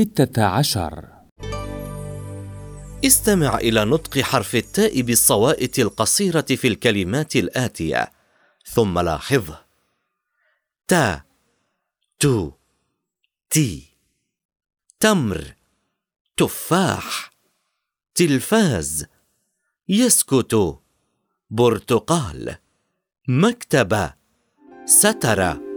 ستة عشر. استمع إلى نطق حرف التاء بالصوائت القصيرة في الكلمات الآتية. ثم لاحظه تا. تو. تي. تمر. تفاح. تلفاز. يسكت. برتقال. مكتبة. سترة.